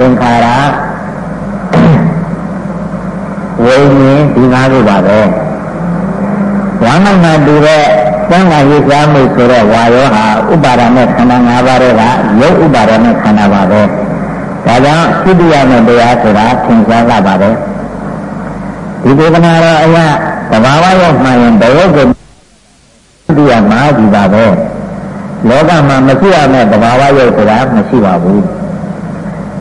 သင်္ခါရဝိညာဉ်ဒီငါးခုပါပဲဝမ်းနိုင်မှတူတဲ့သံဃာရေးကြားမှုဆိုတဲ့ဝါယောဟာဥပါဒနဲ့ခန္ဓာ၅ပါးတွေကရုပ်ဥပါဒနဲ့ခန္ဓာပါပဲဒါကြောင့်သုတိယနဲ့တရားဆိုတာသင်္ချာလာပါတယ်ဒီဒေသနာတော်အရာသဘာဝရောက်မှရင်ဘယ်ရုပ်ကိုသုတိယမှာဒီပါပဲလောကမှာမရှိရမယ့်သဘာဝရုပ်ဆိုတာမရှိပါဘူး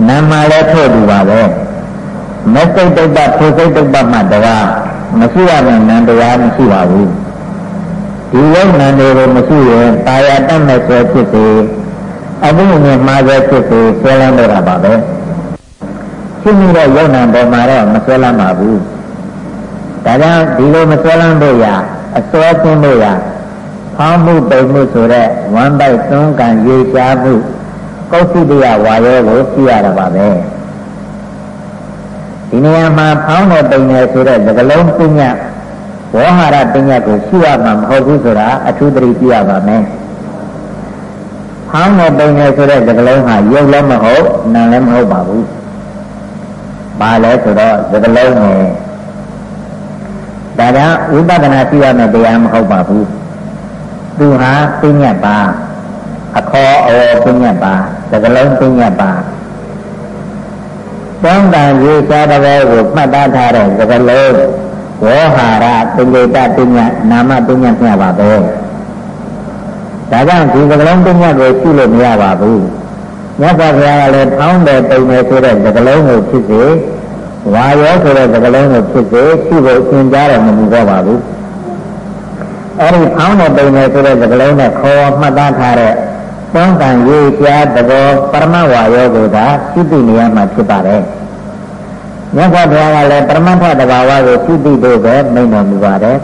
နာမလည်းထို့တူပါပဲမစိတ်တုပ္ပထိုစိတ်တုပ္ပမှတကားမရှိရမယ့်နံတရားမရှိပါဘူးဒီယုံနံတွေကိုမရှိရင်တာယာတတ်မဲ့ဆွဲဖြစ်စေအမှုမြင်မှားဆွဲဖြစ်စေဆွဲလန်းတော့တာပါပဲရှိမိတဲ့ယုံနံပေါ်မှာတော့မဆွဲလန်းပါဘူးဒါကြောင့်ဒီလိုမဆွဲလန်းဖို့ရာအစွဲသွင်းဖို့ရာဖောင်းမှုပိန်မှုဆိုတဲ့ဝမ်းပိုက်သွန်းကံရေရှားမှု ကောသိတယဝါယောကိုသိရတာပါပဲဒီနေရာမှာဖောင်းတဲ့ပိန်တယ်ဆိုတဲ့သကလုံးပညာဝေါဟာရပညာကိုရှိရမှာမဟုတ်ဘူးဆိုတာအထူးသတိပြုရပါမယ်ဖောင်းတဲ့ပိန်တယ်ဆိုတဲ့သကလုံးဟာရုပ်လည်းမဟုတ်နာမ်လည်းမဟုတ်ပါဘူးဘာလဲဆိုတော့သကလုံးနဲ့ဒါကြောင့်ဝိပဿနာရှိရမယ့်တရားမဟုတ်ပါဘူးသူဟာပညာပါအခေါ်အဝေါ်ပညာပါ သကလုံးပညာပါတောင်းတန်ရေးစားတဲ့ဘောကိုမှတ်သားထားတဲ့သကလုံးဝေါဟာရပိဋကပညာနာမပညာမျှပါပဲဒါကြောင့်ဒီသကလုံးပညာကိုရှိလို့မရပါဘူးမြတ်စွာဘုရားကလည်းထောင်းတယ်ပိန်တယ်ဆိုတဲ့သကလုံးကိုဖြစ်စေဝါရောဆိုတဲ့သကလုံးကိုဖြစ်စေရှိဖို့သင်ကြားတယ်မမူတော့ပါဘူးအဲ့ဒီဖောင်းတဲ့ပိန်တယ်ဆိုတဲ့သကလုံးနဲ့ခေါ်မှတ်သားထားတဲ့ တောင်းတန်ရေးရှားသဘောပရမဝါယောကိုသာရှိသိနေရမှာဖြစ်ပါတယ်မြတ်စွာဘုရားကလည်းပရမတ္ထတဘာဝကိုရှိသိဖို့ပဲမိန့်တော်မူပါတယ်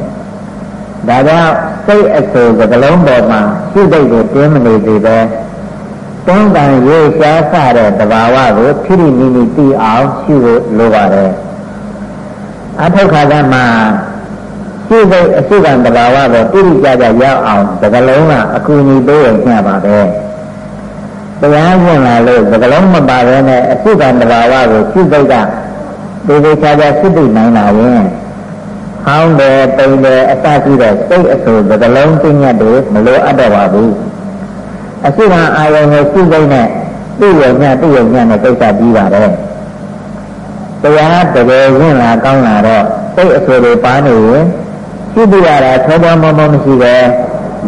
ဒါကြောင့်စိတ်အဆိုသကလုံးပေါ်မှာရှိသိကိုတင်းမနေသေးပဲတောင်းတန်ရေးရှားစတဲ့တဘာဝကိုဖြိရိနိနိသိအောင်ရှိဖို့လိုပါတယ်အထောက်ခါကမှာ ရှိစိတ်အစုကံတဘာဝကိုပြိကြကြရောက်အောင်သကလုံးကအကူအညီပေးရညပါပဲတရားဝင်လာလို့သကလုံးမပါဘဲနဲ့အစုကံတဘာဝကိုရှိစိတ်ကဒီလိုခြားခြားရှိသိနိုင်လာရင်ဟောင်းတယ်ပိန်တယ်အစရှိတဲ့စိတ်အဆူသကလုံးသိညတ်တွေမလိုအပ်တော့ပါဘူးအစုကံအာယုံကိုရှိစိတ်နဲ့သိရညသိရညနဲ့ကိစ္စပြီးပါတယ်တရားတကယ်ဝင်လာကောင်းလာတော့စိတ်အဆူတွေပါနေရင် ရှိပြရတာထောပေါ်မမမရှိပဲ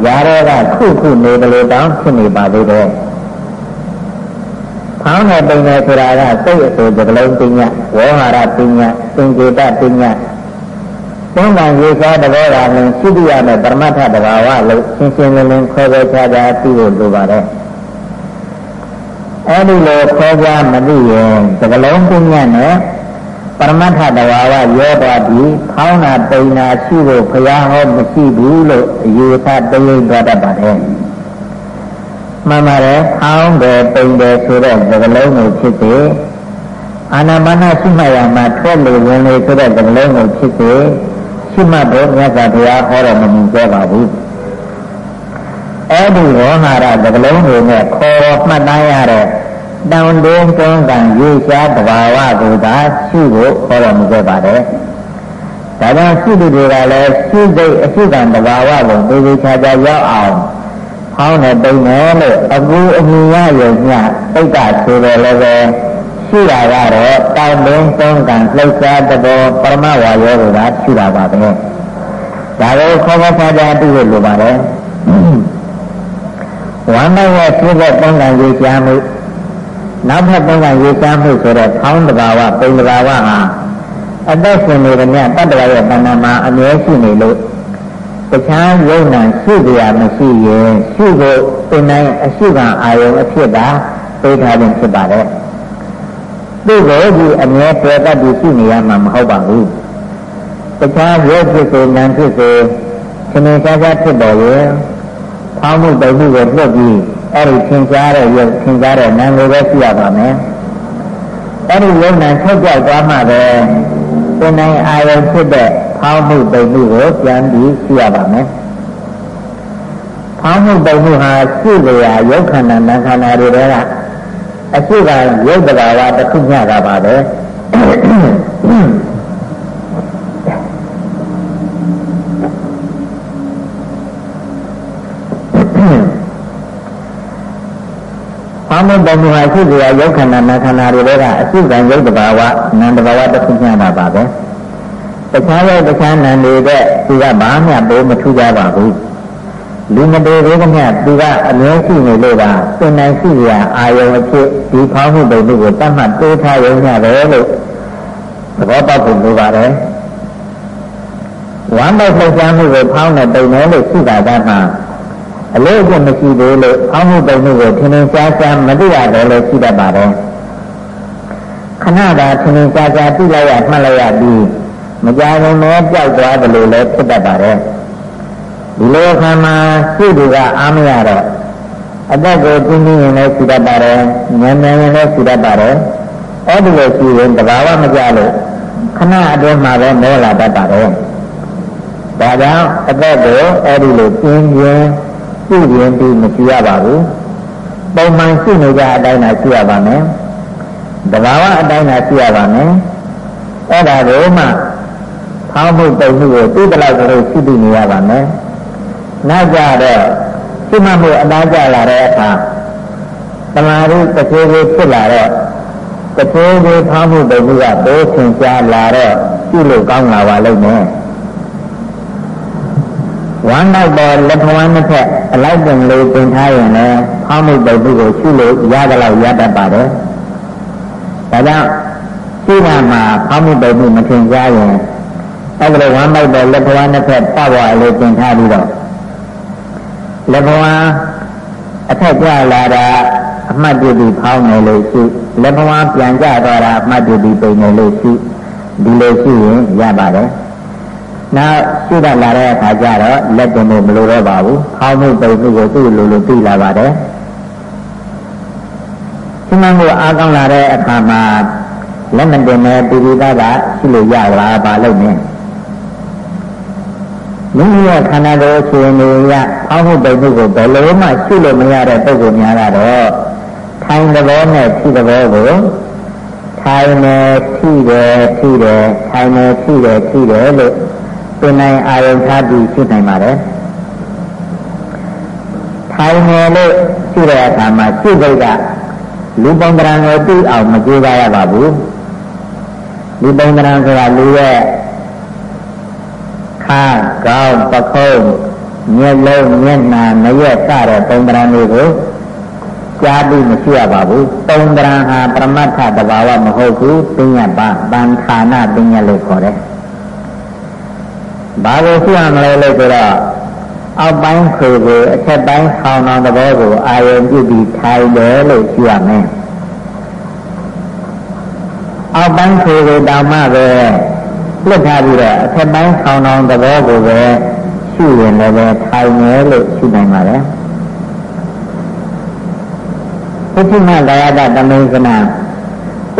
ຢာရဲကခုခုနေတယ်လို့တောင်းဖြစ်နေပါသေးတယ်။ဖောင်းတဲ့ပိန်နဲ့ဆိုတာကစိတ်အဆိုသကလုံးပညာဝေါဟာရပညာသင်္ကေတပညာသုံးပါးရေးစားတဘောကလည်းရှိပြရမယ့်ပရမတ္ထတဘာဝလို့ရှင်းရှင်းလင်းလင်းခေါ်ခေါ်ခြားခြားသိဖို့လိုပါတယ်။အဲဒီလိုခေါ်ကြမသိရင်သကလုံးပညာနဲ့ ပရမတ္ထတဝါဝရောသွားပြီးဖောင်းတာပိန်တာရှိဖို့ဘုရားဟောမရှိဘူးလို့အယူဆတရိပ်သွားတတ်ပါတယ်မှန်ပါတယ်ဖောင်းတယ်ပိန်တယ်ဆိုတဲ့သကလုံးကိုဖြစ်စေအာနာပါနရှိမှရမှာထွက်လေဝင်လေဆိုတဲ့သကလုံးကိုဖြစ်စေရှိမှတော့မြတ်စွာဘုရားဟောတော်မမူကြပါဘူးအဲ့ဒီဝဟဟာရသကလုံးတွေနဲ့ခေါ်မှတ်သားရတဲ့ တောင်တွင်းတွန်းကံရေရှားတဘာဝကိုသာရှိဖို့ခေါ်တော်မူခဲ့ပါတယ်။ဒါကြောင့်ရှိသူတွေကလည်းရှိစိတ်အရှိကံတဘာဝကိုသေသေးချာချာရောက်အောင်ဟောင်းနဲ့ပိန်တယ်လို့အကူအညီရရုံညသိက္ခာဆိုတယ်လည်းပဲရှိတာကတော့တောင်တွင်းတွန်းကံလှုပ်ရှားတဘောပရမဝါယောကိုသာရှိတာပါပဲ။ဒါကိုခေါ်ခေါ်ချာချာသိဖို့လိုပါတယ်။ဝမ်းမရဲ့သိတဲ့တွန်းကံရေရှားမှု နောက်ထပ်သုံးကရေရှားမှုဆိုတော့ဖောင်းတဘာဝပိန်တဘာဝဟာအသက်ရှင်နေတဲ့မြတ်တတ္တဝရဲ့တဏ္ဍာမှာအမြဲရှိနေလို့တခြားယုံနာရှိကြရမရှိရင်ရှိဖို့သင်တိုင်းအရှိကအာယုံအဖြစ်သာသိထားခြင်းဖြစ်ပါတယ်သူ့ကိုဒီအမြဲတွေ့တတ်ပြီးရှိနေရမှာမဟုတ်ပါဘူးတခြားရုပ်ဖြစ်စေနာမ်ဖြစ်စေသင်္ချာချာဖြစ်ပေါ်ရင် ဖောင်းမှုပိန်မှုကိုပြတ်ပြီးအဲ့ဒီသင်ကြားတဲ့ရုပ်သင်ကြားတဲ့နာမ်ကိုပဲသိရပါမယ်အဲ့ဒီယုံနာထုတ်ကြောက်သွားမှပဲသင်နိုင်အာရုံဖြစ်တဲ့ဖောင်းမှုပိန်မှုကိုပြန်ပြီးသိရပါမယ်ဖောင်းမှုပိန်မှုဟာရှိကြရာယုတ်ခန္ဓာနာခန္ဓာတွေတဲကအရှိကရုပ်တရားဝတစ်ခုညတာပါပဲ ဘာမှပုံမှုဟာရှိစရာရုပ်ခန္ဓာနာခန္ဓာတွေကအစုကံရုပ်တဘာဝနံတဘာဝတစ်ခုညတာပါပဲတခြားရဲ့တခြားနံတွေကသူကဘာမှပိုးမထူးကြပါဘူးလူမတေသေးတဲ့မြတ်သူကအမြဲရှိနေလို့ပါသင်နိုင်ရှိရာအာယုံအဖြစ်ဒီဖောင်းမှုပုံမှုကိုတတ်မှတ်တိုးထားရုံညပဲလို့သဘောပေါက်ဖို့လိုပါတယ်ဝမ်းပေါက်လှုပ်ရှားမှုကိုဖောင်းတဲ့ပုံနဲ့လို့ရှိတာကမှ အလေးအကျင့်မရှိသေးလို့ဖောင်းမှုပုံမှုကိုထင်ထင်ရှားရှားမသိရတယ်လို့ရှိတတ်ပါတယ်ခဏသာထင်ထင်ရှားရှားသိလိုက်ရမှတ်လိုက်ရပြီးမကြခင်နဲ့ကြောက်သွားတယ်လို့လည်းဖြစ်တတ်ပါတယ်ဒီလိုအခါမှာရှိသူကအားမရတော့အသက်ကိုပြင်းပြင်းရင်လည်းရှိတတ်ပါတယ်ဉာဏ်ဉာဏ်ရင်လည်းရှိတတ်ပါတယ်အဲ့ဒီလိုရှိရင်တဘာဝမကြလို့ခဏအတွင်းမှာပဲမောလာတတ်ပါတယ်ဒါကြောင့်အသက်ကိုအဲ့ဒီလိုပြင်းပြင်း ပြုရင်ပြီးမရှိရပါဘူးပုံမှန်ရှိနေကြအတိုင်းသာရှိရပါမယ်တဘာဝအတိုင်းသာရှိရပါမယ်အဲ့ဒါကိုမှဖောင်းမှုပိတ်မှုကိုသိတဲ့လောက်ကလေးရှိပြီးနေရပါမယ်နောက်ကြတော့ရှိမှမှုအသားကျလာတဲ့အခါတမာရီတစ်ချိုးချိုးဖြစ်လာတော့တစ်ချိုးချိုးဖောင်းမှုပိတ်မှုကဘိုးဆင်ရှားလာတော့ရှိလို့ကောင်းလာပါလိမ့်မယ်ဝမ်းနောက်ပေါ်လက်ထဝမ်းတစ်ဖက် အလိုက်ပင်လေးပင်ထားရင်လည်းဖောင်းမှုပိတ်မှုကိုရှိလို့ရသလောက်ရတတ်ပါတယ်ဒါကြောင့်ရှိတာမှာဖောင်းမှုပိတ်မှုမထင်ရှားရင်အဲ့ဒါဝမ်းမိုက်တဲ့လက်ဘဝနှစ်ဖက်ပတ်ဝါလေးတင်ထားပြီးတော့လက်ဘဝအထက်ကျလာတာအမှတ်ပြုပြီးဖောင်းနေလို့ရှိလက်ဘဝပြန်ကျသွားတာအမှတ်ပြုပြီးပိန်နေလို့ရှိဒီလိုရှိရင်ရပါတယ် နောက်ရှိတတ်လာတဲ့အခါကျတော့လက်တင်ဖို့မလိုတော့ပါဘူးဖောင်းမှုပိန်မှုကိုသူ့လိုလိုသိလာပါတယ်ဒီမှကိုအားကောင်းလာတဲ့အခါမှာလက်မတင်တဲ့ပိပိသကရှိလို့ရလာပါလိမ့်မယ်မိမိရဲ့ခန္ဓာကိုယ်အခြေအနေရအောက်ဟုတ်ပိတ်မှုကိုဘယ်လိုမှရှိလို့မရတဲ့ပုဂ္ဂိုလ်များကတော့ထိုင်သဘောနဲ့ထိသဘောကိုထိုင်နေထိတယ်ထိတယ်ထိုင်နေထိတယ်ထိတယ်လို့ သင်နိုင်အာရုံထားပြီးရှိနိုင်ပါတယ်ထိုင်နေလို့ရှိတဲ့အခါမှာရှိစိတ်ကလူပုံတရံကိုသိအောင်မကြိုးစားရပါဘူးလူပုံတရံဆိုတာလူရဲ့ခါကောင်းပခုံးမျက်လုံးမျက်နှာမရက်စတဲ့ပုံတရံတွေကိုကြားပြီးမရှိရပါဘူးပုံတရံဟာပရမတ္ထတဘာဝမဟုတ်ဘူးပညာပါတန်ဌာနပညာလို့ခေါ်တယ် ဘာလို့ရှိရမလဲလို့ဆိုတော့အောက်ပိုင်းခွေကိုအထက်ပိုင်းခေါင်းတော်သဘောကိုအာရုံပြုပြီးထိုင်တယ်လို့ရှိရမယ်အောက်ပိုင်းခွေကိုတောင်မှပဲလွတ်ထားပြီးတော့အထက်ပိုင်းခေါင်းတော်သဘောကိုပဲရှုရင်လည်းပဲထိုင်တယ်လို့ရှုနိုင်ပါတယ်ပုထုမဒါယတတမေကနာ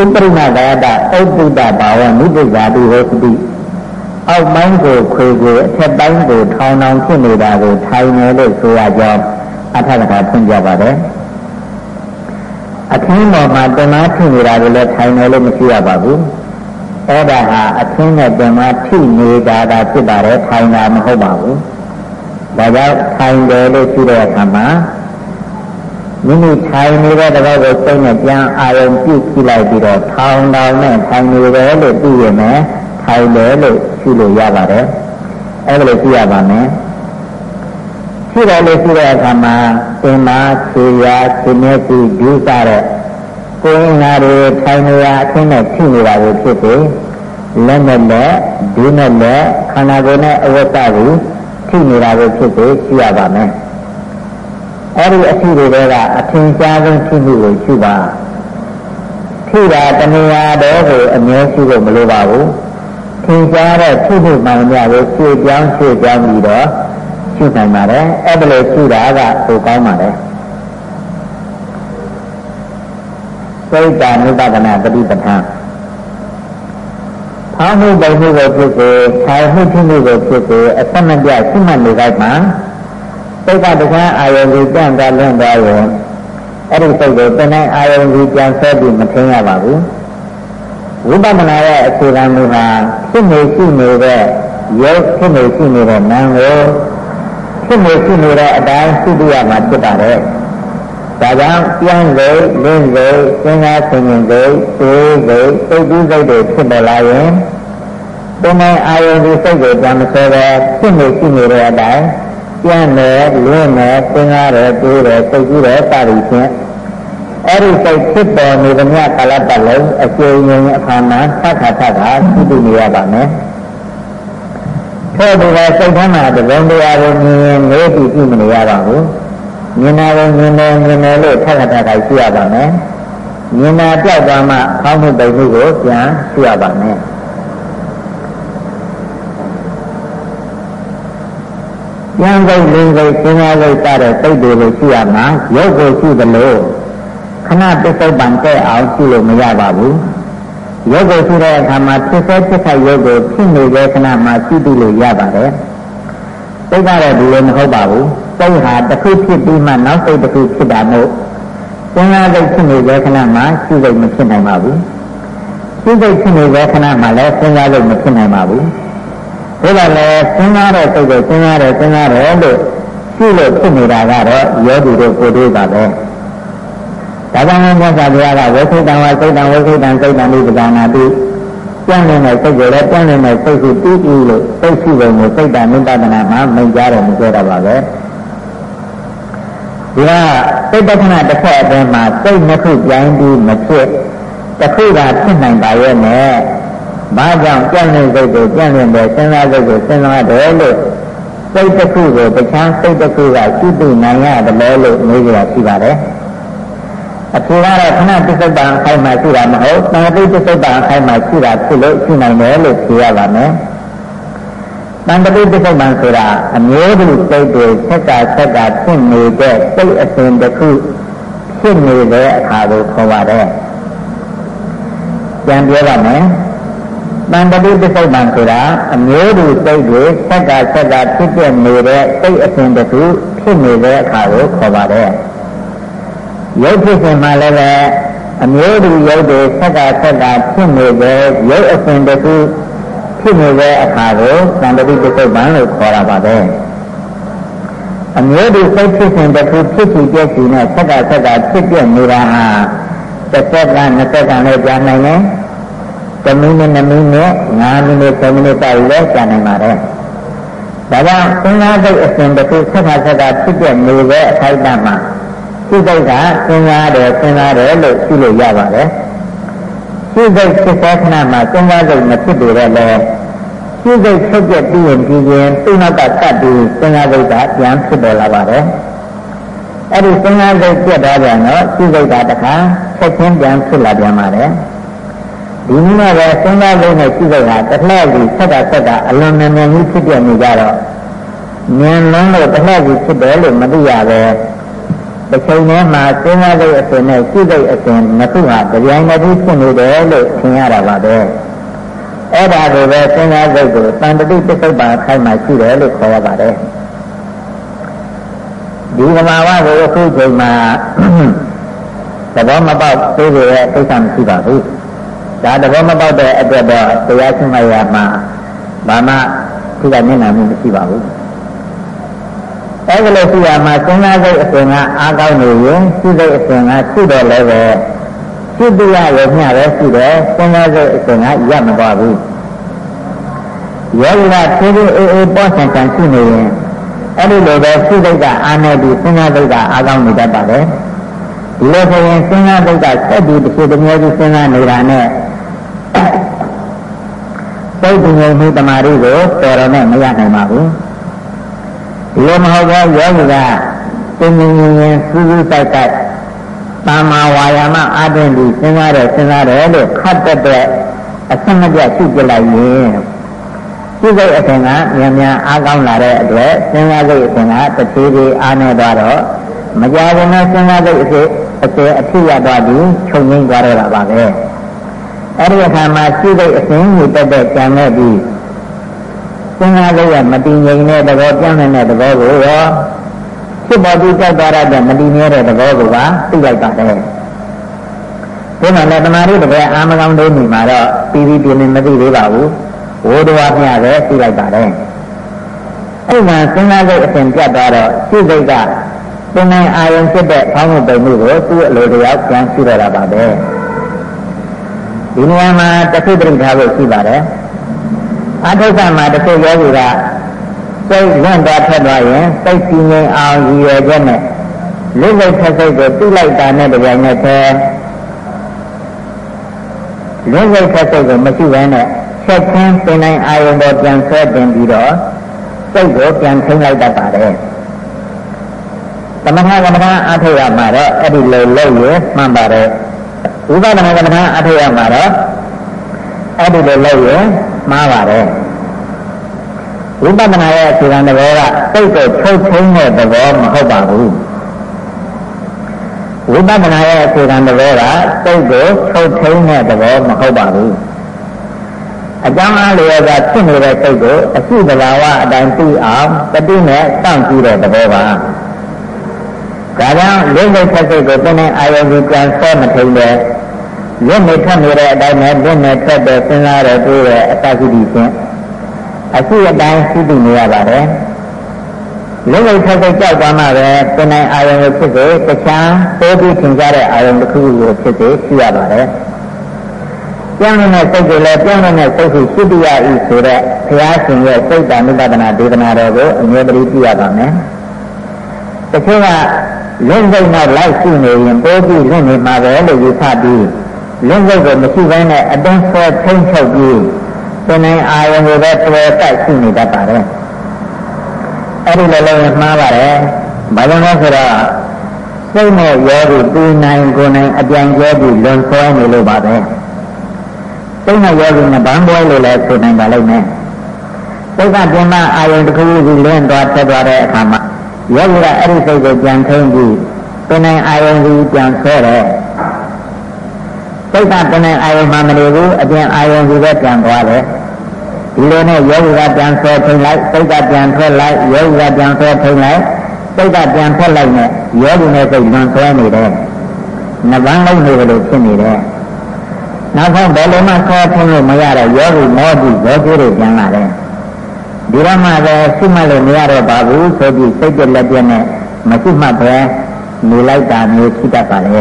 ဥပရိမဒါယတဥပ္ပုဒ္ဒဘာဝနိဗ္ဗာတိဟောတိ အောက်ပိုင်းကိုခွေကိုအထက်ပိုင်းကိုထောင်ထောင်ဖြစ်နေတာကိုထိုင်တယ်လို့ဆိုရကြောင်းအထက်ကထာဖွင့်ပြပါတယ်အခင်းပေါ်မှာတမားဖြစ်နေတာကိုလည်းထိုင်တယ်လို့မရှိရပါဘူးအဲ့ဒါဟာအခင်းနဲ့တမားထိနေတာသာဖြစ်ပါတယ်ထိုင်တာမဟုတ်ပါဘူးဒါကြောင့်ထိုင်တယ်လို့ရှိတဲ့အခါမှာမိမိထိုင်နေတဲ့တပတ်ကိုစိတ်နဲ့ပြန်အာရုံပြုကြည့်လိုက်ပြီးတော့ထောင်တောင်နဲ့ထိုင်နေတယ်လို့သိရမယ်ထိုင်တယ်လို့ ရှိလို့ရပါတယ်အဲ့ဒါလို့သိရပါမယ်ရှိတယ်လို့ရှိတဲ့အခါမှာသင်္မာခြေရာခြေမျက်စိဒုစတဲ့ကိုယ်ငါတွေထိုင်နေရအခင်းနဲ့ထိနေတာကိုဖြစ်ပြီးလက်နဲ့လက်ဒီနဲ့လက်ခန္ဓာကိုယ်နဲ့အဝတ်တကိုထိနေတာကိုဖြစ်ပြီးရှိရပါမယ်အဲ့ဒီအရှိတွေကအထင်ရှားဆုံးရှိမှုကိုရှိပါထိတာတဏှာတော့ကိုအမြဲရှိဖို့မလိုပါဘူး ထင်ရှားတဲ့ထိမှုမှန်များကိုဖြည့်ပြောင်းဖြည့်ပြောင်းပြီးတော့ရှိနိုင်ပါတယ်အဲ့ဒါလို့ရှိတာကပိုကောင်းပါတယ်စိတ်တာနုပဒနာပฏิပဋ္ဌာန်ဖောင်းမှုပိမှုကိုဖြစ်စေထိုင်မှုဖြစ်မှုကိုဖြစ်စေအစမပြရှိမှနေလိုက်မှာစိတ်ကတခြားအာယုံကိုကြံ့သွားလွန့်သွားရင်အဲ့ဒီစိတ်ကိုတဏှာအာယုံကြီးပြန်ဆွဲပြီးမထင်ရပါဘူး ဝိပဿနာရဲ့အခြေခံမူဟာဖြစ်နေရှိနေတဲ့ရုပ်ဖြစ်နေရှိနေတဲ့နာမ်ကိုဖြစ်နေရှိနေတဲ့အတိုင်းသိရမှာဖြစ်ပါတယ်ဒါကြောင့်ပြန်လေလင်းလေစဉ်းစားဆင်ခြင်လေသိလေစိတ်ကူးစိတ်တွေဖြစ်ပေါ်လာရင်ဒီနေ့အာယုန်ဒီစိတ်ကိုကြံမဆွဲပဲဖြစ်နေရှိနေတဲ့အတိုင်းပြန်လေလင်းလေစဉ်းစားတယ်တွေးတယ်စိတ်ကူးတယ်စသည်ဖြင့် အဲ့ဒီစိတ်ဖြစ်ပေါ်နေတဲ့မြတ်ကာလပတ်လုံးအကျဉ်းချင်းအခါမှာသတ်ခါသတ်ခါသိသိနေရပါမယ်ထို့ဒီကစိတ်ထဲမှာတလုံးတရားကိုမြင်ရင်နေပြီးကြည့်မနေရပါဘူးမြင်နာကိုမြင်တယ်မြင်တယ်လို့ထပ်ထပ်ထပ်ကြည့်ရပါမယ်မြင်နာပြောက်သွားမှဖောင်းမှုပိတ်မှုကိုပြန်ကြည့်ရပါမယ်ပြန်စိတ်လင်းစိတ်စဉ်းစားစိတ်စတဲ့စိတ်တွေကိုကြည့်ရမှာရုပ်ကိုကြည့်တယ်လို့ ခဏပစ္စုပန်ကဲအောင်ကြည့်လို့မရပါဘူးရုပ်ကိုကြည့်တဲ့အခါမှာဖြစ်စေဖြစ်ခိုက်ရုပ်ကိုဖြစ်နေတဲ့ခဏမှာကြည့်ပြီးလို့ရပါတယ်စိတ်ကတော့ဒီလိုမဟုတ်ပါဘူးစိတ်ဟာတစ်ခုဖြစ်ပြီးမှနောက်စိတ်တစ်ခုဖြစ်တာမို့သင်္ဃာစိတ်ဖြစ်နေတဲ့ခဏမှာရှိစိတ်မဖြစ်နိုင်ပါဘူးရှိစိတ်ဖြစ်နေတဲ့ခဏမှာလည်းသင်္ဃာစိတ်မဖြစ်နိုင်ပါဘူးဒါတော့လည်းသင်္ဃာတဲ့စိတ်ကိုသင်္ဃာတဲ့သင်္ဃာတဲ့လို့ရှိလို့ဖြစ်နေတာကတော့ယောဂီတို့ကိုယ်တွေးပါပဲ ဒါကြောင့်မြတ်စွာဘုရားကဝိသုတံဝစိတ်တံဝိသုတံစိတ်တံဒီပဒါနာတိပြန်နေတဲ့စိတ်ကိုလည်းပြန်နေတဲ့စိတ်ကိုတီးပြီးလို့စိတ်ရှိပုံကိုစိတ်တံနိပဒနာမှာမိန့်ကြားတယ်မပြောတာပါပဲဒီကစိတ်တခဏတစ်ဖက်အတွင်းမှာစိတ်နှစ်ခုပြိုင်ပြီးမဖြစ်တစ်ခုသာဖြစ်နိုင်ပါရဲ့နဲ့ဘာကြောင့်ကြံ့နေစိတ်ကိုကြံ့နေတဲ့စဉ်းစားစိတ်ကိုစဉ်းစားတယ်လို့စိတ်တစ်ခုကိုတခြားစိတ်တစ်ခုကရှိသိနိုင်ရတယ်လို့မေးကြတာရှိပါတယ် အထူးကတော့ခဏပစ္စုပ္ပန်အခိုက်မှာရှိတာမဟုတ်တာတိပစ္စုပ္ပန်အခိုက်မှာရှိတာဖြစ်လို့ရှိနိုင်တယ်လို့ဖြေရပါမယ်တန်တပိပစ္စုပ္ပန်ဆိုတာအမျိုးတူစိတ်တွေဆက်ကဆက်ကဖြစ်နေတဲ့စိတ်အစဉ်တစ်ခုဖြစ်နေတဲ့အခါကိုခေါ်ပါတယ်ပြန်ပြောပါမယ်တန်တပိပစ္စုပ္ပန်ဆိုတာအမျိုးတူစိတ်တွေဆက်ကဆက်ကဖြစ်ပြနေတဲ့စိတ်အစဉ်တစ်ခုဖြစ်နေတဲ့အခါကိုခေါ်ပါတယ် ရုပ်ဖြစ်စဉ်မှာလည်းပဲအမျိုးတူရုပ်တွေဆက်ကဆက်ကဖြစ်နေတဲ့ရုပ်အစဉ်တစ်ခုဖြစ်နေတဲ့အခါကိုသံတတိပစ္စုပန်လို့ခေါ်တာပါပဲအမျိုးတူစိတ်ဖြစ်စဉ်တစ်ခုဖြစ်ပြီးပြည့်စုံတဲ့ဆက်ကဆက်ကဖြစ်ပြနေတာဟာတစ်ဆက်ကနှစ်ဆက်ကလည်းကြာနိုင်တယ်တစ်မိနစ်နှစ်မိနစ်၅မိနစ်10မိနစ်တိုင်လည်းကြာနိုင်ပါတယ်ဒါကြောင့်စဉ်းစားစိတ်အစဉ်တစ်ခုဆက်ကဆက်ကဖြစ်ပြနေတဲ့အခိုက်အတန့်မှာ စိတ်ကစဉ်းစားတယ်စဉ်းစားတယ်လို့ရှိလို့ရပါတယ်စိတ်စိတ်ဖြစ်သောခဏမှာစဉ်းစားစိတ်မဖြစ်ပေတော့လည်းစိတ်စိတ်ဆက်ပြက်ပြီးရင်ပြီးရင်သူ့နောက်ကတတ်ပြီးစဉ်းစားစိတ်ကပြန်ဖြစ်ပေါ်လာပါတယ်အဲ့ဒီစဉ်းစားစိတ်ပြတ်သွားပြန်တော့စိတ်စိတ်ကတခါဆက်ချင်းပြန်ဖြစ်လာပြန်ပါတယ်ဒီနည်းနဲ့ပဲစဉ်းစားစိတ်နဲ့စိတ်စိတ်ဟာတစ်လှည့်ပြီးဆက်တာဆက်တာအလွန်မြန်မြန်ကြီးဖြစ်ပြနေကြတော့မြန်လုံးလို့တစ်လှည့်ပြီးဖြစ်တယ်လို့မသိရပဲ တစ်ချိန်တည်းမှာစဉ်းစားစိတ်အစဉ်နဲ့စိတ်စိတ်အစဉ်နှစ်ခုဟာကြိုင်တစ်ခုဖြစ်နေတယ်လို့ထင်ရတာပါပဲအဲ့ဒါကိုပဲစဉ်းစားစိတ်ကိုတန်တတိပစ္စုပ္ပန်ခိုင်းမှရှိတယ်လို့ခေါ်ရပါတယ်ဒီကမာဝကိုအခုချိန်မှာသဘောမပေါက်သေးတဲ့ကိစ္စမရှိပါဘူးဒါသဘောမပေါက်တဲ့အတွက်တော့တရားရှင်းမှရမှာဘာမှဒီကမျက်နှာမှုမရှိပါဘူး အဲ့ဒါလို့ရှိရမှာစဉ်းစားစိတ်အစဉ်ကအားကောင်းနေရင်ရှိစိတ်အစဉ်ကရှိတော့လည်းပဲရှိတရားရမျှပဲရှိတယ်စဉ်းစားစိတ်အစဉ်ကရပ်မသွားဘူးယောဂီကသေးသေးအေးအေးပေါ်ဆန်ဆန်ရှိနေရင်အဲ့ဒီလိုပဲရှိစိတ်ကအားနေပြီးစဉ်းစားစိတ်ကအားကောင်းနေတတ်ပါတယ်ဒီလိုဆိုရင်စဉ်းစားစိတ်ကဆက်ပြီးတစ်ခုတစ်မျိုးကြီးစဉ်းစားနေတာနဲ့စိတ်ပညာမှုတမာရီကိုတော်တော်နဲ့မရနိုင်ပါဘူးဒီ လိုမဟုတ်ဘူးယောဂီကသင်္ကြန်ရင်စူးစူးတိုက်တိုက်တာမာဝါယာမအားထုတ်ပြီးစဉ်းစားတယ်စဉ်းစားတယ်လို့ခတ်တက်တဲ့အစမပြရှိပြလိုက်ရင်စိတ်စိတ်အစဉ်ကမြန်မြန်အားကောင်းလာတဲ့အတွက်စဉ်းစားစိတ်အစဉ်ကတတိတိအားနေသွားတော့မကြဘူးနဲ့စဉ်းစားစိတ်အစဉ်အစဉ်အဖြစ်ရသွားပြီးချုပ်ငိမ့်သွားတော့တာပါပဲအဲ့ဒီအခါမှာစိတ်စိတ်အစဉ်ကိုတက်တက်ကြံခဲ့ပြီး စဉ်းစားလို့ရမတည်ငြိမ်တဲ့သဘောပြောင်းနေတဲ့သဘောကိုရောဖြစ်ပေါ်ပြီးကြောက်သွားတဲ့မတည်မြဲတဲ့သဘောကိုပါသိလိုက်ပါတယ်ဒီမှာလည်းတမာရီတကယ်အာမကောင်းလေးနေမှာတော့ပြီးပြီးပြင်းနေမသိသေးပါဘူးဝိုးတော်မြပဲသိလိုက်ပါတယ်အဲ့မှာစဉ်းစားစိတ်အစဉ်ပြတ်သွားတော့စိတ်စိတ်ကသင်္နိုင်အာယုံဖြစ်တဲ့ဖောင်းမှုပိန်မှုကိုသူ့အလိုတရားပြန်ရှိရတာပါပဲဒီနေရာမှာတစ်ခုပြိထားဖို့ရှိပါတယ် အထုကမှာတစ်ခုယောဂီကစိတ်လွန့်သွားထက်သွားရင်စိတ်ကြည်ငြိမ်အောင်ရည်ရွယ်ချက်နဲ့လိမ့်လိမ့်ဆက်ဆက်ကိုပြုလိုက်တာနဲ့တပြိုင်နက်တည်းလိမ့်လိမ့်ဆက်ဆက်ကိုမရှိဘဲနဲ့ချက်ချင်းပင်တိုင်းအာယုံပေါ်ပြန်ဆွဲတင်ပြီးတော့စိတ်ကိုပြန်ထိန်းလိုက်တတ်ပါတယ်သမထကမ္မဋ္ဌာန်းအထောက်ရမှာတော့အဲ့ဒီလိုလုပ်ရမှန်ပါတယ်ဝိပဿနာကမ္မဋ္ဌာန်းအထောက်ရမှာတော့အဲ့ဒီလိုလုပ်ရ မှားပါတယ်ဝိပဿနာရဲ့အခြေခံသဘောကစိတ်ကိုထုတ်ထိန်းတဲ့သဘောမဟုတ်ပါဘူးဝိပဿနာရဲ့အခြေခံသဘောကစိတ်ကိုထုတ်ထိန်းတဲ့သဘောမဟုတ်ပါဘူးအကြောင်းအားလျော်စွာဖြစ်နေတဲ့စိတ်ကိုအရှိတဘာဝအတိုင်းသိအောင်တတိနဲ့စောင့်ကြည့်တဲ့သဘောပါဒါကြောင့်လိမ့်လိမ့်ဆက်ဆက်ကိုတင်းနေအာယုံကြီးပြန်ဆွဲမထိန်ပဲ လွတ်နေထက်နေတဲ့အတိုင်းနဲ့လွတ်နေထက်တဲ့စဉ်းစားတဲ့တွေးတဲ့အတ္တရှိပြီးချင်းအရှိအတိုင်းရှိသိနေရပါတယ်လိမ့်လိမ့်ဆက်ဆက်ကြောက်သွားမှပဲတင်းနေအာယုံကိုဖြစ်စေတခြားပိုးပြီးထင်ရှားတဲ့အာယုံတစ်ခုကိုဖြစ်စေရှိရပါတယ်ပြောင်းနေတဲ့စိတ်ကိုလည်းပြောင်းနေတဲ့စိတ်ကိုရှိတိယဤဆိုတဲ့ဘုရားရှင်ရဲ့စိတ်တ ानु ပဒနာဒေသနာတော်ကိုအမြဲတည်းပြရပါမယ်။တစ်ချိန်ကလင်းစိတ်နဲ့လိုက်ရှိနေရင်ပိုးပြီးလင်းနေမှာပဲလို့ယူဆပြီး လင်းစိတ်ကိုမရှိဘဲနဲ့အတင်းဆွဲထိမ့်ချုပ်ပြီးသင်နိုင်အာရုံကိုပဲတွေ့တက်ရှိနေတတ်ပါတယ်။အဲ့ဒီလိုလည်းမှားပါတယ်။ဘာကြောင့်လဲဆိုတော့စိတ်နဲ့ရောပြီးတူနိုင်ကိုနိုင်အပြန်ကျဲပြီးလွန်ဆွဲနေလို့ပါပဲ။စိတ်နဲ့ယောဂီနဲ့ဗန်းပွဲလို့လည်းဆိုနိုင်ပါလိမ့်မယ်စိတ်ကပြန်မအာယုံတစ်ခုခုလင်းသွားထွက်သွားတဲ့အခါမှာယောဂီကအဲ့ဒီစိတ်ကိုပြန်ထိန်းပြီးပင်နိုင်အာယုံကြီးပြန်ဆွဲတယ် စိတ်ကပင်နိုင်အာယုံမှမနေဘူးအပြင်အာယုံကြီးပဲပြန်သွားတယ်ဒီလိုနဲ့ယောဂီကပြန်ဆွဲထိန်းလိုက်စိတ်ကပြန်ထွက်လိုက်ယောဂီကပြန်ဆွဲထိန်းလိုက်စိတ်ကပြန်ထွက်လိုက်နဲ့ယောဂီနဲ့စိတ်လွန်ဆွဲနေတယ်နဗန်းလုံးနေလို့ဖြစ်နေတယ်နောက်ဆုံးဘယ်လိုမှခေါ်ဖုံးလို့မရတော့ယောဂီမောတိရောကျိုးတွေပြန်လာတယ်ဒီတော့မှပဲရှိမှလို့မရတော့ပါဘူးဆိုပြီးစိတ်ပြက်လက်ပြက်နဲ့မရှိမှပဲနေလိုက်တာမျိုးရှိတတ်ပါလေ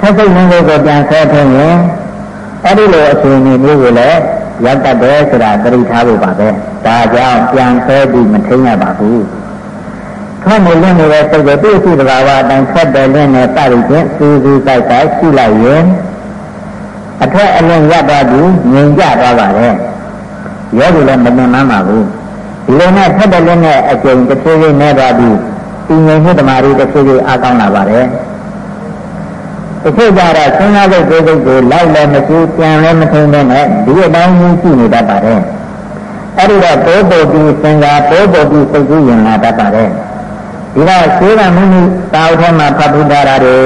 ထပ်စိတ်ငင်းကိုပြန်ခေါ်ဖုံးရင်အဲ့ဒီလိုအခြေအနေမျိုးကိုလည်းရောက်တတ်တယ်ဆိုတာသတိထားဖို့ပါပဲဒါကြောင့်ပြန်ဆွဲပြီးမထိန်ရပါဘူးထွက်နေလင်းနေတဲ့စိတ်ကိုသူ့ရှိတဘာဝအတိုင်းဆက်တယ်လင်းနေစရခြင်းစူးစူးတိုက်တိုက်ရှိလိုက်ရင်အထက်အလင်းရသွားပြီးငြိမ်ကြသွားပါတယ်ယောဂီလည်းမမြင်မှန်းပါဘူးဒီလိုနဲ့ထက်တယ်လင်းတဲ့အကျုံတစ်ဖြည်းဖြည်းနဲ့သွားပြီးတည်ငြိမ်မှုတမာရီတစ်ဖြည်းဖြည်းအားကောင်းလာပါတယ် တချို့ကြတော့စဉ်းစားဖို့ကိုယ်စိတ်ကိုလိုက်လည်းမရှိပြန်လည်းမထုံးတဲ့ဒီအတိုင်းကြီးရှိနေတတ်ပါတယ်အဲ့ဒီတော့ပိုးပို့ပြီးစဉ်းစားပိုးပို့ပြီးစိတ်ကူးရင်လာတတ်ပါတယ်ဒီတော့ရှိကမိမိတာဝထဲမှာဖတ်ထုတ်ထားတာတွေ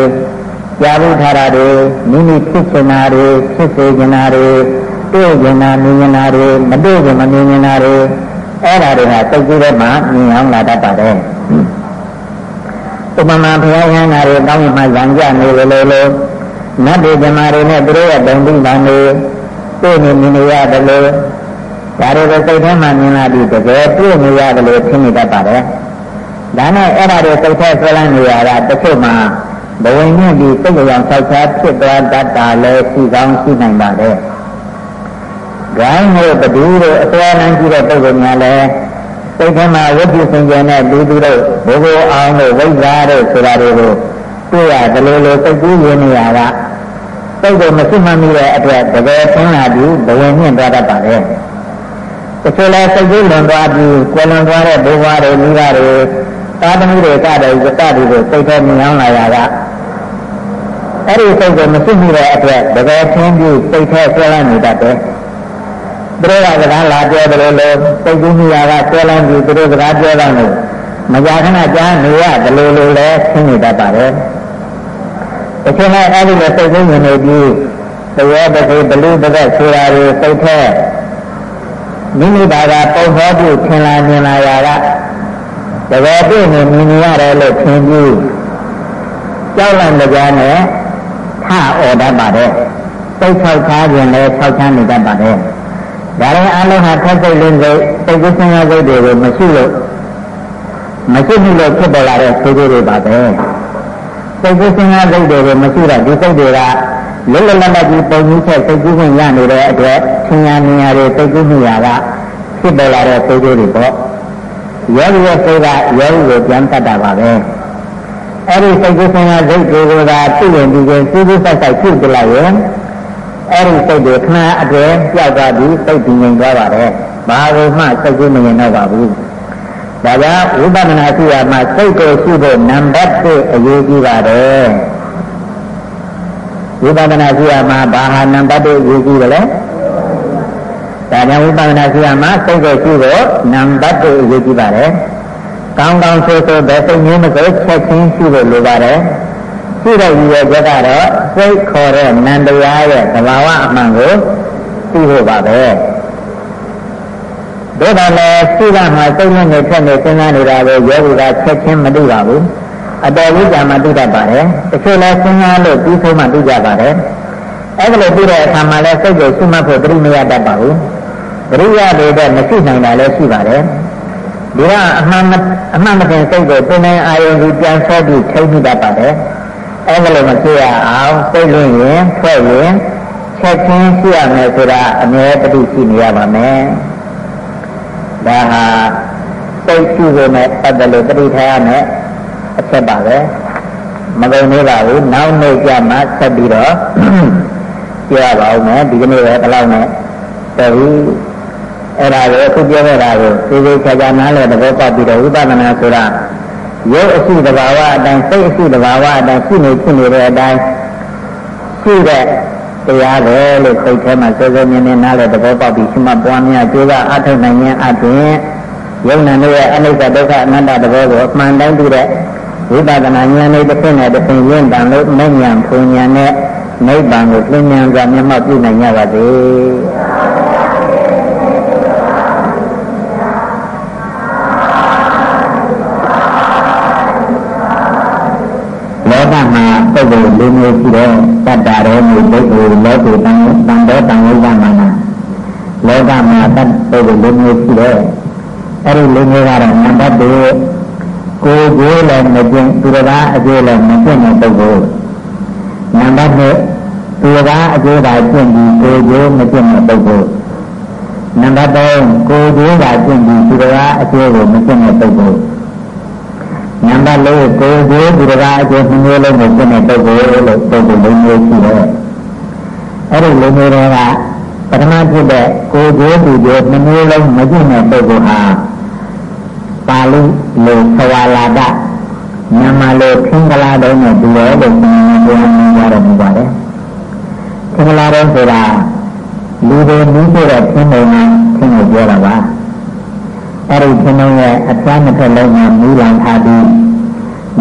ကြားဖို့ထားတာတွေမိမိဖြစ်ချင်တာတွေဖြစ်စေချင်တာတွေတွေ့ချင်တာမြင်ချင်တာတွေမတွေ့ချင်မမြင်ချင်တာတွေအဲ့ဒါတွေကစိတ်ကြီးထဲမှာမြင်အောင်လာတတ်ပါတယ် ဥပမာဘုရားဟန်နာတွေတောင်းမှရံကြနေလေလို့နတ်တွေဇမားတွေနဲ့သူတို့ရဲ့တုံတိတန်တွေတွေ့နေမြင်နေရတယ်လို့ဒါတွေကိုစိတ်ထဲမှာမြင်လာပြီးတကယ်တွေ့နေရတယ်လို့ထင်နေတတ်ပါတယ်ဒါနဲ့အဲ့ဒါတွေစိတ်ထဲဆွဲလန်းနေရတာတစ်ခုမှဘဝင်မြင့်ပြီးစိတ်ကြောင်ဆောက်ချာဖြစ်သွားတတ်တာလည်းရှိကောင်းရှိနိုင်ပါတယ်။ဂိုင်းတို့ဘဒူတို့အစွမ်းလန်းကြည့်တဲ့ပုဂ္ဂိုလ်များလည်း စိတ်ထဲမှာဝိပ္ပစင်ကြယ်နဲ့လူသူတို့ဘိုးဘိုးအောင်တို့ဝိဇ္ဇာတို့ဆိုတာတွေကိုတွေ့ရတယ်လို့လို့စိတ်ကူးရင်းနေရတာစိတ်ကိုမရှိမှမိတဲ့အတွက်တကယ်ဆင်းလာပြီးဘဝင်မြင့်သွားတတ်ပါတယ်။တချို့လဲစိတ်ကူးလွန်သွားပြီးကွယ်လွန်သွားတဲ့ဘိုးဘွားတွေမိဘတွေသာသမီတွေကတည်းကစတွေကိုစိတ်ထဲမြင်အောင်လာရတာအဲ့ဒီစိတ်ကိုမရှိမှုတဲ့အတွက်တကယ်ထင်းပြီးစိတ်ထဲဆွဲလန်းနေတတ်တယ် သူတို့ကစကားလာပြောတယ်လို့စိတ်ကူးမိရာကဆွဲလန်းပြီးသူတို့စကားပြောတော့လို့မကြာခဏကြားနေရတယ်လို့လို့လည်းသိနေတတ်ပါတယ်တချို့ကအဲ့ဒီလိုစိတ်ကူးမြင်နေပြီးတရားတကယ်ဘလူတကယ်ဆိုတာတွေစိတ်ထဲမိမိဘာသာပုံဖော်ပြီးထင်လာမြင်လာရတာတကယ်ပြည့်နေမြင်ရတယ်လို့ထင်ပြီးကြောက်လန့်ကြနဲ့ထအော်တတ်ပါတယ်စိတ်ဆောက်ထားခြင်းလည်းဆောက်ချမ်းနေတတ်ပါတယ် ဒါရင်အလုံးဟာခက်စိတ်လင်းစိတ်စိတ်ကူးစဉ်းစားစိတ်တွေကိုမရှိလို့မရှိဘူးလို့ဖြစ်ပေါ်လာတဲ့စိတ်တွေပါပဲစိတ်ကူးစဉ်းစားစိတ်တွေကိုမရှိတော့ဒီစိတ်တွေကလွတ်လွတ်လပ်လပ်ကြီးပုံကြီးချက်စိတ်ကူးဝင်ရနေတဲ့အတွက်သင်ညာဉာဏ်တွေစိတ်ကူးမှုရာကဖြစ်ပေါ်လာတဲ့စိတ်တွေပေါ့ယောဂီရဲ့စိတ်ကယောဂီကိုပြန်တတ်တာပါပဲအဲ့ဒီစိတ်ကူးစဉ်းစားစိတ်တွေကိုသာသိရင်ဒီကျစူးစူးဆိုင်ဆိုင်ဖြစ်ကြလိုက်ရင် အဲ့ဒီစိတ်တွေခဏအတွင်းပြောက်သွားပြီးစိတ်တည်ငြိမ်သွားပါတယ်ဘာလို့မှစိတ်ကူးမငြိမ်တော့ပါဘူးဒါကြောင့်ဝိပဿနာရှိရမှာစိတ်ကိုရှိဖို့နံပါတ်1အရေးကြီးပါတယ်ဝိပဿနာရှိရမှာဘာဟာနံပါတ်1အရေးကြီးတယ်လဲဒါကြောင့်ဝိပဿနာရှိရမှာစိတ်ကိုရှိဖို့နံပါတ်1အရေးကြီးပါတယ်ကောင်းကောင်းဆိုဆိုဘယ်စိတ်မျိုးမဆိုချက်ချင်းရှိဖို့လိုပါတယ် ရှိတဲ့ရည်ရွယ်ချက်ကတော့စိတ်ခေါ်တဲ့နန္တရားရဲ့သဘာဝအမှန်ကိုသိဖို့ပါပဲဒါကလည်းရှိကမှာစိတ်နဲ့နေထက်နေစဉ်းစားနေတာကိုယောဂီကချက်ချင်းမသိပါဘူးအတော်ကြီးကြာမှသိတတ်ပါတယ်တချို့လည်းစဉ်းစားလို့ပြီးဆုံးမှသိကြပါတယ်အဲ့ဒါလိုပြီးတဲ့အခါမှာလည်းစိတ်ကိုရှိမှတ်ဖို့ပြိမရတတ်ပါဘူးပြိရတဲ့မရှိနိုင်တာလည်းရှိပါတယ်ဒီကအမှန်အမှန်မတင်စိတ်ကိုပြင်နေအာယုံကြီးပြန်ဆွဲပြီးထိမိတတ်ပါတယ် အဲ့ဒါလိုမဖြစ်ရအောင်စိတ်လွင်ရင်ထွက်ရင်ချက်ချင်းရှိရမယ်ဆိုတာအမြဲတည်းရှိနေရပါမယ်ဒါဟာစိတ်ရှိဖို့နဲ့ပတ်သက်လို့တတိထားရမယ်အချက်ပါပဲမကုန်သေးပါဘူးနောက်နေ့ကျမှဆက်ပြီးတော့ပြောရပါဦးမယ်ဒီကနေ့ပဲဘယ်လောက်နဲ့တော်ပြီအဲ့ဒါကိုအခုပြောခဲ့တာကိုသေသေးချာချာနားလည်သဘောပေါက်ပြီးတော့ဝိပဿနာဆိုတာ ရုပ်အရှိတဘာဝအတိုင်းစိတ်အရှိတဘာဝအတိုင်းရှိနေဖြစ်နေတဲ့အတိုင်းရှိတဲ့တရားပဲလို့စိတ်ထဲမှာစေစေမြင်မြင်နားလည်သဘောပေါက်ပြီးရှိမှပွားများကြိုးစားအထောက်နိုင်ခြင်းအပြင်ယုံနာတို့ရဲ့အနိစ္စဒုက္ခအနတ္တသဘောကိုအမှန်တိုင်းသိတဲ့ဝိပဿနာဉာဏ်လေးတစ်ဆင့်နဲ့တစ်ဆင့်ရင့်တန်လို့မဉဏ်ဖုန်ဉာဏ်နဲ့နိဗ္ဗာန်ကိုပြဉ္ဉ္စွာမျက်မှောက်ပြုနိုင်ကြပါစေလောကမှာပုဂ္ဂိုလ်လေး မျိုးရှိတယ်တတ္တရောမျိုးပုဂ္ဂိုလ်လောကုတံတံတော်တံဝိဇ္ဇာမနာလောကမှာတတ္ပုဂ္ဂိုလ်လေးမျိုးရှိတယ်အဲ့ဒီလေးမျိုးကတော့နံပါတ်1ကိုယ်ကိုယ်လည်းမကျင့်သူတစ်ပါးအကျိုးလည်းမကျင့်တဲ့ပုဂ္ဂိုလ်နံပါတ်2သူတစ်ပါးအကျိုးသာကျင့်ပြီးကိုယ်ကိုယ်မကျင့်တဲ့ပုဂ္ဂိုလ်နံပါတ်3ကိုယ်ကိုယ်သာကျင့်ပြီးသူတစ်ပါးအကျိုးကိုမကျင့်တဲ့ပုဂ္ဂိုလ် နံပါတ်4ကိုယ်ကိုယ်သူတစ်ပါးအကျိုးနှမျိုးလုံးကိုကျင့်တဲ့ပုဂ္ဂိုလ်လို့ပုဂ္ဂိုလ်လေးမျိုးရှိတယ်အဲ့ဒီလေးမျိုးတွေကပထမဖြစ်တဲ့ကိုယ်ကိုယ်သူကိုနှမျိုးလုံးမကျင့်တဲ့ပုဂ္ဂိုလ်ဟာပါဠိလိုသဝလာဒမြန်မာလိုခင်္ဂလာတုံးနဲ့ဒီလိုလို့ပြောရရမူပါတယ်ခင်္ဂလာတုံးဆိုတာလူတွေနည်းဆိုတဲ့ခင်းပုံနဲ့ခင်းကိုပြောတာပါ အဲ့ဒီခင်းပုံရဲ့အသားနှစ်ဖက်လုံးမှာမူလံထားပြီး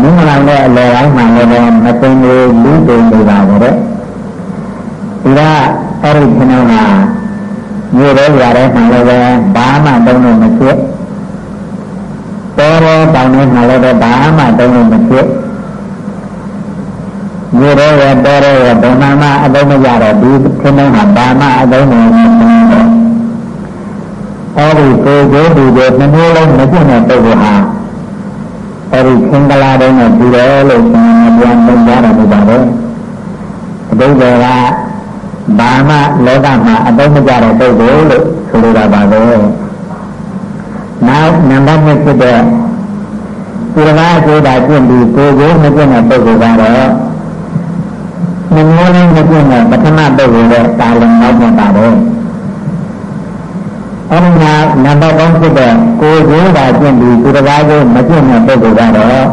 မင်္ဂလာနဲ့အလယ်ပိုင်းမှာလည်းမသိလို့လူတွေနေပါကြတဲ့ဒီကအဲ့ဒီခင်းပုံကမြို့ရဲရတဲ့မှာလည်းဘာမှတုံးလို့မဖြစ်တော်တော်တောင်းနေမှလည်းဘာမှတုံးလို့မဖြစ်မြေရဲရတော်ရဲရဘုံမှအသုံးမရတော့ဒီခင်းလုံးဟာဘာမှအသုံးမရဘူး အဲဒီကိုယ်ကိုယ်ဒီကိုနှမျိုးလုံးမပြည့်တဲ့ပုဂ္ဂိုလ်ဟာအဲဒီခင်းကလာတုံးနဲ့ပြီးတယ်လို့ပြန်သုံးကြတယ်လို့ပါတယ်အတိတ်ကဘာမှလောကမှာအသုံးမကျတဲ့ပုဂ္ဂိုလ်လို့ဆိုလိုတာပါပဲနောက်နံပါတ်1ဖြစ်တဲ့သူရကားကိုယ်တာပြင့်ပြီးကိုယ်ကိုမပြင့်တဲ့ပုဂ္ဂိုလ်ကတော့မမျိုးလေးမပြင့်တဲ့ပထမပုဂ္ဂိုလ်ရဲ့တာလင်နောက်ပြပါတယ် အဲဒီနောက်နံပါတ်3ဖြစ်တဲ့ကိုယ်ကိုယ်တာပြင့်ပြီးသူရကားကိုမပြင့်တဲ့ပုဂ္ဂိုလ်ကတော့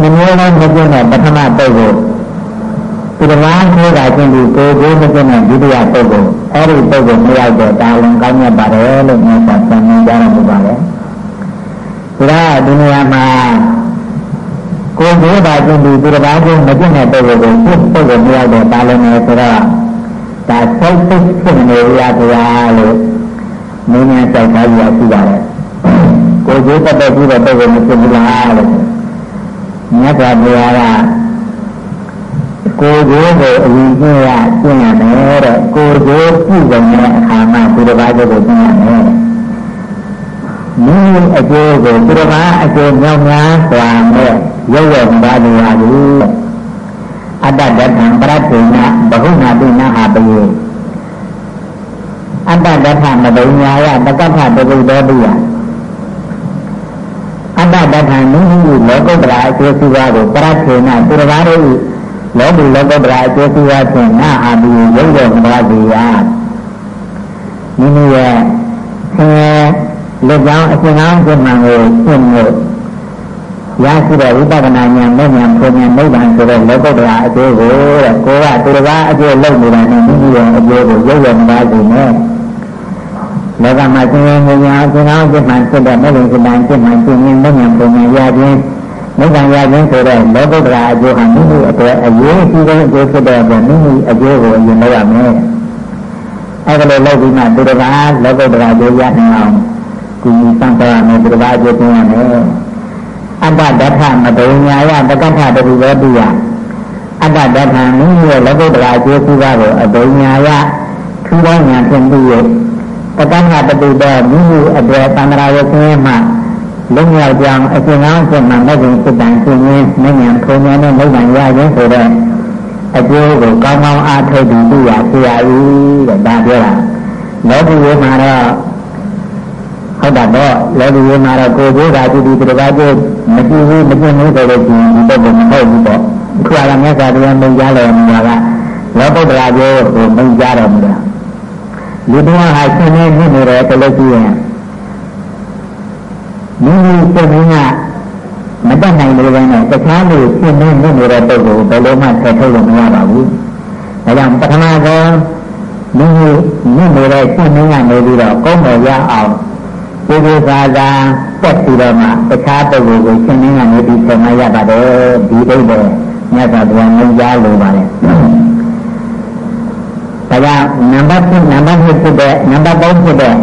မမျိုးလေးမပြင့်တဲ့ပထမပုဂ္ဂိုလ်သူတစ်ပါးကိုယ်တာချင်းဒီကိုယ်ကိုယ်မကျင့်တဲ့ဒုတိယပုဂ္ဂိုလ်အဲ့ဒီပုဂ္ဂိုလ်မရောက်တဲ့တာဝန်ကောင်းမြတ်ပါတယ်လို့မြတ်စွာဘုရားကြားတော်မူပါတယ်။ဒါကဒီနေရာမှာကိုယ်ကိုယ်တာချင်းဒီသူတစ်ပါးကိုမကျင့်တဲ့ပုဂ္ဂိုလ်ကိုသူ့ပုဂ္ဂိုလ်မရောက်တဲ့တာဝန်နဲ့ဆိုတော့ ဒါစိတ်ဖြစ်နေရတရားလို့မင်းများကြောက်သားကြီးရှိပါတယ်။ကိုကျိုးတက်တက်ပြီးတော့ပုဂ္ဂိုလ်မဖြစ်ဘူးလားလို့မြတ်စွာဘုရားကကိုယ်ကိုယ်ကိုအရင်ကျင့်ရကျင့်ရမယ်တဲ့ကိုယ်ကိုယ်ပြုတဲ့အခါမှာဒီတစ်ပါးကိုကျင့်ရမယ်မိမိအကျိုးကိုဒီတစ်ပါးအကျိုးမြောက်များစွာနဲ့ရုပ်ရပါနေရသည် အတ္တတထံပရတေနဘဟုနာတိနာဟာပေအတ္တတထမဒုညာယတကထတကုတောတိယအတ္တတထမိမိလောကုတ္တရာအကျိုးစီးပွားကိုပရထေနသူတစ်ပါးတို့လောကီလောကုတ္တရာအကျိုးစီးပွားဖြင့်နာဟာပြီးရုပ်ရပါစေရမိမိရဲ့ဆင်းရဲလက်ကြောင်းအရှင်ကောင်းပြမှန်ကိုရှင်းလို့ ရရှိတဲ့ဝိပဿနာဉာဏ်မဲ့ဉာဏ်ပုံဉာဏ်နိဗ္ဗာန်ဆိုတဲ့လောကုတ္တရာအကျိုးကိုတဲ့ကိုကသူတစ်ပါးအကျိုးလုပ်နေတာနဲ့မိမိရဲ့အကျိုးကိုရုပ်ရမပါစေနဲ့လောကမှာရှင်ရင်ဉာဏ်အရှင်ကောင်းပြမှန်ဖြစ်တဲ့မဲ့ဉာဏ်ပြမှန်ပြမှန်ရှင်းရင်မဲ့ဉာဏ်ပုံဉာဏ်ရခြင်းနိဗ္ဗာန်ရခြင်းဆိုတဲ့လောကုတ္တရာအကျိုးဟာမိမိအတွက်အရေးကြီးတဲ့အကျိုးဖြစ်တဲ့အတွက်မိမိအကျိုးကိုအရင်လုပ်ရမယ်အဲ့ဒါလိုလုပ်ပြီးမှသူတစ်ပါးလောကုတ္တရာအကျိုးရနိုင်အောင်ကုညီစံတော်ရမယ်သူတစ်ပါးအကျိုးသိရမယ် အတ္တဒဋ္ဌမတုံညာယတက္ကထတတိဝတိယအတ္တဒဋ္ဌမိမိရဲ့လောကုတ္တရာအကျိုးစီးပွားကိုအတုံညာယထူးသောညာဖြင့်ပြီးရဲ့တက္ကထတတိတော်မိမိအတွက်သံဃာဝဆင်းမှလုံမြောက်ကြောင်းအရှင်ကောင်းဖြစ်မှမဲ့ခင်စိတ်တန်ရှင်ရင်းမဉ္ဇဉ်ဖုံဉာဏ်နဲ့နိဗ္ဗာန်ရခြင်းဆိုတဲ့အကျိုးကိုကောင်းကောင်းအားထုတ်ပြီးသိရစေရ၏တဲ့ဒါပြောတာလောကီရေးမှာတော့ ဟုတ်တာတော့လောကီရေးမှာတော့ကိုယ်ကိုယ်သာကြည့်ပြီးတရားကျိုးမကြည့်ဘူးမကျင့်ဘူးဆိုလို့ရှိရင်ဒီတော့မဟုတ်ဘူးပေါ့ခုကလည်းမြတ်စွာဘုရားမိန့်ကြားလို့နေတာကလောကုတ္တရာကျိုးကိုမိန့်ကြားတော်မူတာလူတော်ဟာရှင်နေနေတယ်ဆိုလို့ရှိရင်မိမိစိတ်ကမတတ်နိုင်လို့ပဲနဲ့တခြားလူရှင်းနေနေနေတဲ့ပုဂ္ဂိုလ်ဘယ်လိုမှဆက်ထုတ်လို့မရပါဘူး။ဒါကြောင့်ပထမဆုံးမိမိညစ်နေတဲ့ရှင်းနေကနေပြီးတော့ကုန်းတော်ရအောင် ဒီဒီသာသာတက်ပြီးတော့မှတခြားပုဂ္ဂိုလ်ကိုရှင်းနေကနေပြီးဆံမရပါတယ်ဒီဒိဋ္ဌိမြတ်စွာဘုရားမြင်ကြားလိုပါတယ်။ဒါကြောင့်နံပါတ်1နံပါတ်2ဖြစ်တဲ့နံပါတ်3ဖြစ်တဲ့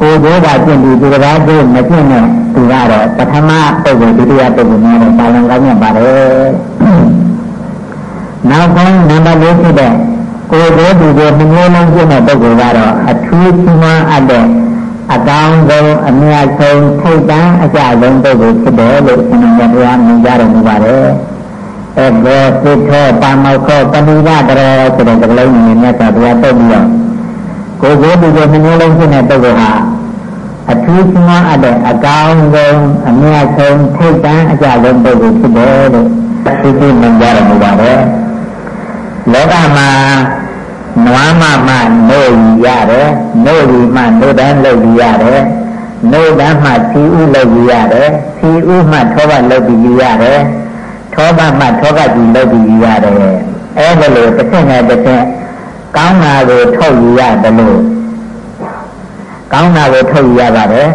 ကိုယ်တို့ကကျင့်ပြီးဒီကဘာကိုမကျင့်နဲ့သူကတော့ပထမပုဂ္ဂိုလ်ဒုတိယပုဂ္ဂိုလ်များတော့ပါလံကောင်းမြတ်ပါတယ်နောက်ဆုံးနံပါတ်၄ဖြစ်တဲ့ကိုယ်တို့ဒီကိုနှမျိုးလုံးကျင့်တဲ့ပုဂ္ဂိုလ်ကတော့အထူးချီးမွမ်းအပ်တဲ့ အကောင်းဆုံးအမြတ်ဆုံးထိတ်တန်းအကြဆုံးပုဂ္ဂိုလ်ဖြစ်တယ်လို့ရှင်တော်ဘုရားမြင်ကြတော်မူပါတယ်အဲဘောသိထောပါမောခောပဏိဒတရောဆိုတဲ့ကလေးမျိုးနဲ့မြတ်စွာဘုရားတုတ်ပြီးတော့ကိုယ်ကိုယ်ဒီကိုနှမျိုးလုံးဖြစ်တဲ့ပုဂ္ဂိုလ်ဟာအထူးဆုံးအပ်တဲ့အကောင်းဆုံးအမြတ်ဆုံးထိတ်တန်းအကြဆုံးပုဂ္ဂိုလ်ဖြစ်တယ်လို့သိသိမြင်ကြရမှာပါတယ်လောကမှာ နွားမမှနို့ရတယ်နို့ဒီမှနို့တန်းလုပ်ရတယ်နို့တန်းမှဖြီဥလုပ်ရတယ်ဖြီဥမှထောဘလုပ်ပြီးရတယ်ထောဘမှထောဘကြီးလုပ်ပြီးရတယ်အဲဒါလို့တစ်ဆင့်နဲ့တစ်ဆင့်ကောင်းတာကိုထုတ်ယူရတယ်လို့ကောင်းတာကိုထုတ်ယူရပါတယ်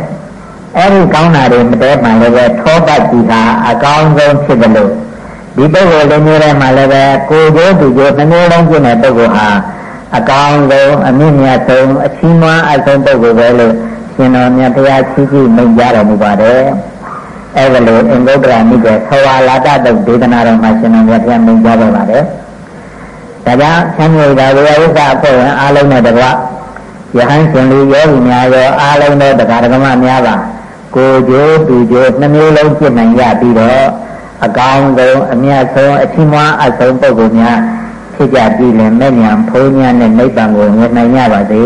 အဲဒီကောင်းတာတွေမတဲမှလည်းပဲထောပတ်ကြည့်တာအကောင်းဆုံးဖြစ်တယ်လို့ဒီပုဂ္ဂိုလ်လေးမျိုးထဲမှာလည်းပဲကိုယ်ကျိုးသူကျိုးနှမျိုးလုံးဖြစ်တဲ့ပုဂ္ဂိုလ်ဟာ အကောင်းဆုံးအမြင့်မြတ်ဆုံးအချီးမွမ်းအပ်ဆုံးပုဂ္ဂိုလ်ပဲလို့ရှင်တော်မြတ်ဘုရားချီးကျူးမိန့်ကြားတော်မူပါတယ်အဲဒါလို့အင်္ဂုတ္တရာမိတဲ့သဝါလာတတုတ်ဒေသနာတော်မှာရှင်တော်မြတ်ဘုရားမိန့်ကြားတော်ပါတယ်ဒါကြောင့်ဆံရည်တာဝိယဥစ္စာအဖွဲ့ဝင်အားလုံးနဲ့တကွယဟန်ရှင်လူယောဂီများရောအားလုံးသောတရားဓမ္မများပါကိုကြိုးသူကြိုးနှမျိုးလုံးပြစ်နိုင်ရပြီးတော့အကောင်းဆုံးအမြတ်ဆုံးအထီးမွားအဆုံးပုဂ္ဂိုလ်များ ဖြစ်ကြပြီလေမဲ့ညာဖုံးညာနဲ့နိဗ္ဗာန်ကိုမြင်နိုင်ကြပါစေ